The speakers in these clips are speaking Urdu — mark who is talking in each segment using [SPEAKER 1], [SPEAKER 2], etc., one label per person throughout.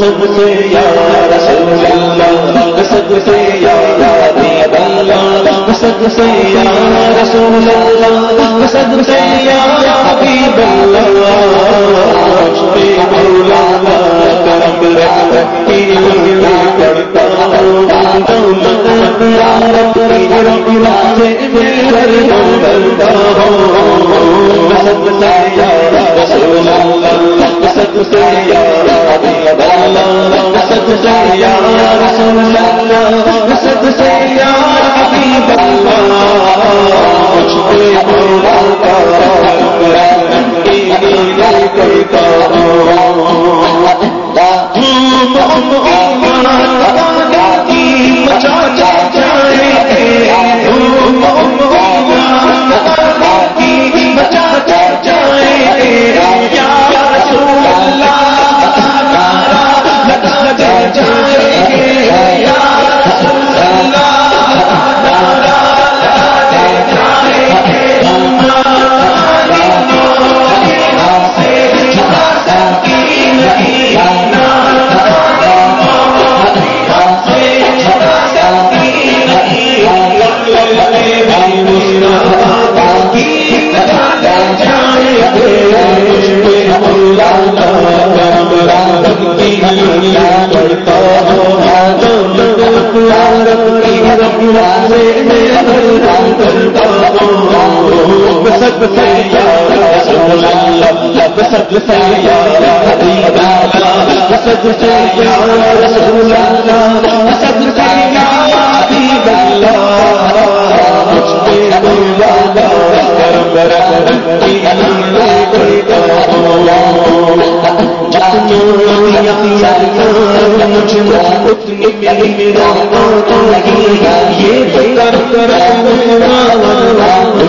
[SPEAKER 1] سب سے یار رسول اللہ سب سے یار حبیب اللہ، سب سے یار رسول اللہ۔ سب سے یار حبیب اللہ کرم رکھ کرتا ہوں دولت یار رب راجے میرے بندہ مولا کرم رکھ کی کرتا جتنی اتنی میری میرا یہ کر کر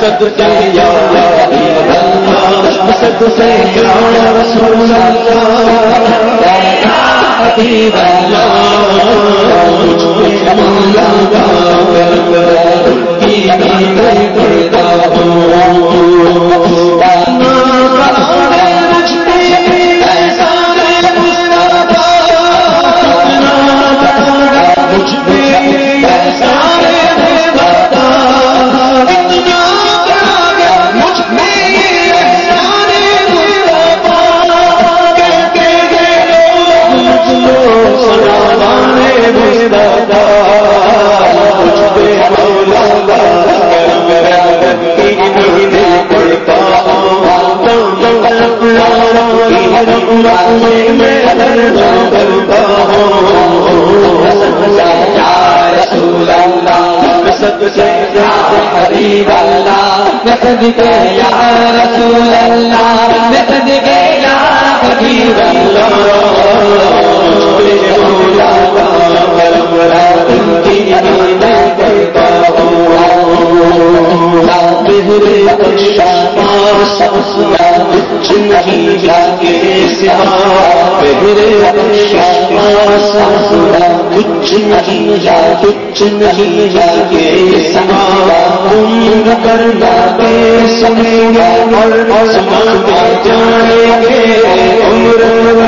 [SPEAKER 1] سد سے سد سے رسول اللہ
[SPEAKER 2] یا رسول اللہ نسد کے یا حبیب اللہ
[SPEAKER 1] کچھ نہیں جا کچھ نہیں جا کے سما تم کرنا بے سمے گا اور سما جائیں گے عمر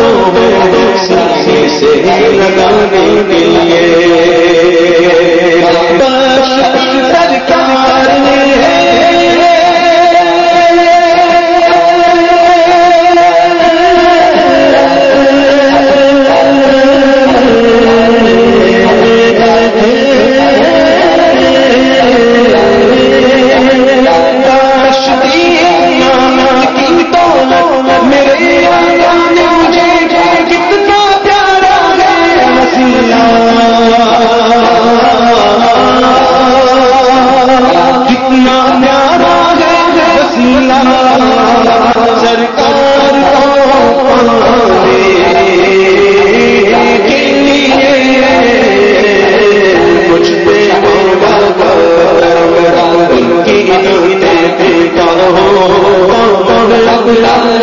[SPEAKER 1] ہاتھوں سے لگانے کے لیے۔